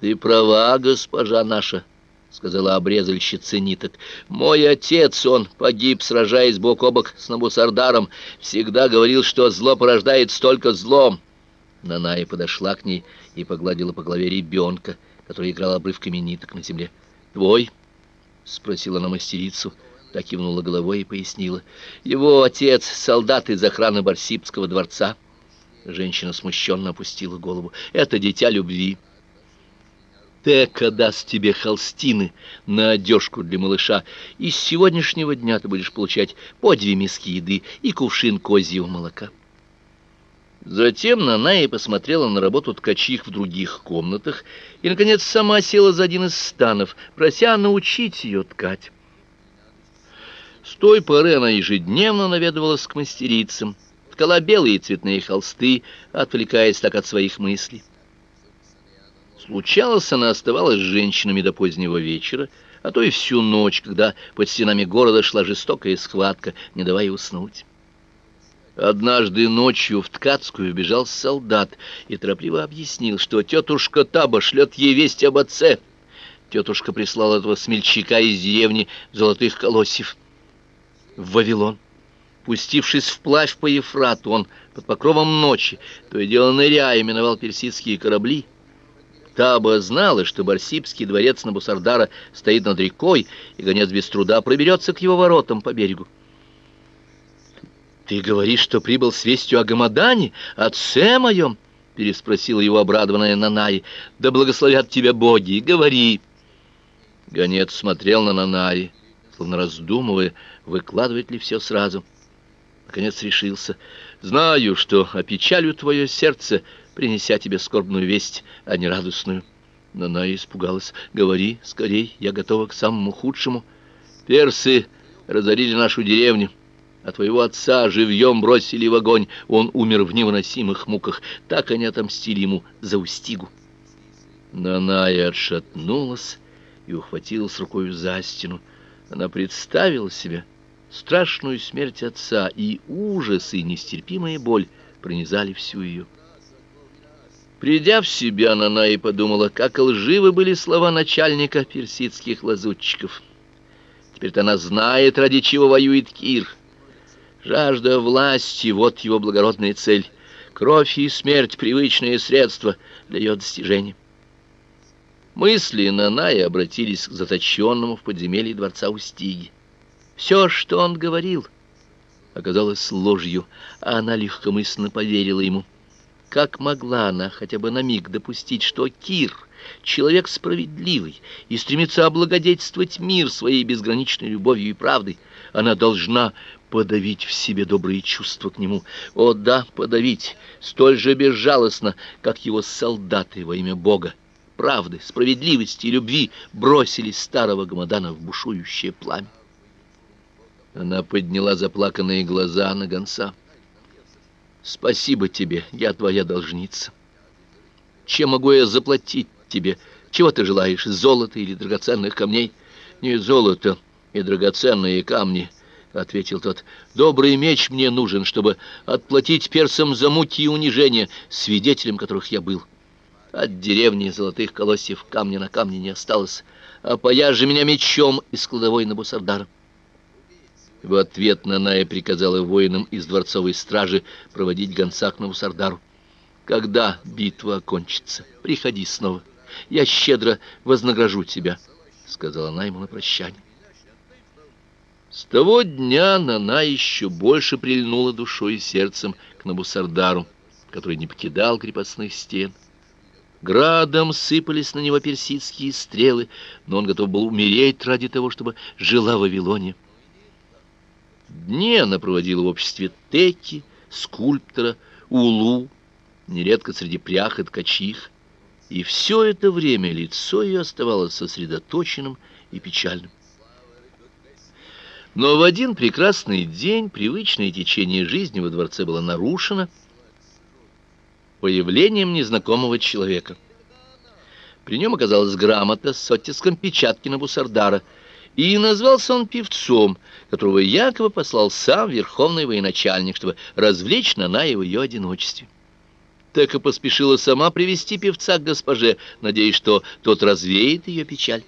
Ты права, госпожа наша, — сказала обрезальщица ниток. «Мой отец, он погиб, сражаясь бок о бок с Набусардаром, всегда говорил, что зло порождает столько злом». Наная подошла к ней и погладила по голове ребенка, который играл обрывками ниток на земле. «Твой?» — спросила она мастерицу, так кивнула головой и пояснила. «Его отец — солдат из охраны Барсибского дворца». Женщина смущенно опустила голову. «Это дитя любви». Тека даст тебе холстины на одежку для малыша, и с сегодняшнего дня ты будешь получать по две миски еды и кувшин козьего молока. Затем Наная посмотрела на работу ткачих в других комнатах и, наконец, сама села за один из станов, прося научить ее ткать. С той поры она ежедневно наведывалась к мастерицам, ткала белые цветные холсты, отвлекаясь так от своих мыслей. Случалось, она оставалась с женщинами до позднего вечера, а то и всю ночь, когда под стенами города шла жестокая схватка, не давая уснуть. Однажды ночью в Ткацкую бежал солдат и торопливо объяснил, что тетушка Таба шлет ей весть об отце. Тетушка прислала этого смельчака из деревни Золотых Колосьев в Вавилон. Пустившись вплавь по Ефрату, он под покровом ночи, то и дело ныряя, именовал персидские корабли, Таба знала, что Барсибский дворец Набусардара стоит над рекой, и гонец без труда проберется к его воротам по берегу. «Ты говоришь, что прибыл с вестью о Гамадане, отце моем?» — переспросила его обрадованная Нанаи. «Да благословят тебя боги, говори!» Гонец смотрел на Нанаи, словно раздумывая, выкладывать ли все сразу. Наконец решился. «Знаю, что опечалю твое сердце, принеся тебе скорбную весть, а не радостную. Но она испугалась. «Говори скорей, я готова к самому худшему. Персы разорили нашу деревню, а твоего отца живьем бросили в огонь. Он умер в невыносимых муках. Так они отомстили ему за Устигу». Наная отшатнулась и ухватилась рукой за стену. Она представила себе страшную смерть отца, и ужас и нестерпимая боль пронизали всю ее. Придя в себя, Нана подумала, как лживы были слова начальника персидских лазутчиков. Теперь-то она знает, ради чего воюет Кир. Жажда власти — вот его благородная цель. Кровь и смерть — привычные средства для ее достижения. Мысли Наная обратились к заточенному в подземелье дворца Устиги. Все, что он говорил, оказалось ложью, а она легкомысленно поверила ему. Как могла она хотя бы на миг допустить, что Кир, человек справедливый и стремится облагодетельствовать мир своей безграничной любовью и правдой, она должна подавить в себе добрые чувства к нему. О да, подавить, столь же безжалостно, как его солдаты во имя Бога, правды, справедливости и любви бросили старого Гамадана в бушующее пламя. Она подняла заплаканные глаза на гонца. Спасибо тебе, я твоя должница. Чем могу я заплатить тебе? Чего ты желаешь, золота или драгоценных камней? Не золото и драгоценные камни, ответил тот. Добрый меч мне нужен, чтобы отплатить персам за муки и унижения, свидетелем которых я был. От деревни золотых колосьев камня на камне не осталось, а пояжи меня мечом из кладовой на Бусардара. В ответ Наная приказала воинам из дворцовой стражи проводить гонца к Навусардару. «Когда битва окончится, приходи снова. Я щедро вознагражу тебя», — сказала она ему на прощание. С того дня Нана еще больше прильнула душой и сердцем к Набусардару, который не покидал крепостных стен. Градом сыпались на него персидские стрелы, но он готов был умереть ради того, чтобы жила в Дни она проводила в обществе Теки, скульптора, Улу, нередко среди прях и ткачих, и все это время лицо ее оставалось сосредоточенным и печальным. Но в один прекрасный день привычное течение жизни во дворце было нарушено появлением незнакомого человека. При нем оказалась грамота с оттиском печатки на Бусардара — и назвался он певцом, которого якобы послал сам верховный военачальник, чтобы развлечь Нанаева ее одиночестве. так и поспешила сама привести певца к госпоже, надеясь, что тот развеет ее печаль.